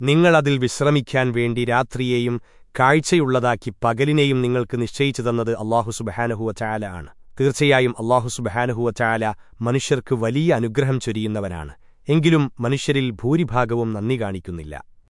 നിങ്ങളതിൽ വിശ്രമിക്കാൻ വേണ്ടി രാത്രിയെയും കാഴ്ചയുള്ളതാക്കി പകലിനെയും നിങ്ങൾക്ക് നിശ്ചയിച്ചു തന്നത് അള്ളാഹു സുബഹാനഹുവ ആണ്. തീർച്ചയായും അള്ളാഹു സുബഹാനഹുവ മനുഷ്യർക്ക് വലിയ അനുഗ്രഹം ചൊരിയുന്നവനാണ്. എങ്കിലും മനുഷ്യരിൽ ഭൂരിഭാഗവും നന്ദി കാണിക്കുന്നില്ല.